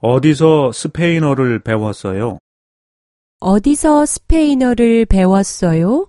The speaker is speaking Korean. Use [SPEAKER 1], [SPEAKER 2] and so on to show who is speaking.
[SPEAKER 1] 어디서 스페인어를 배웠어요?
[SPEAKER 2] 어디서 스페인어를 배웠어요?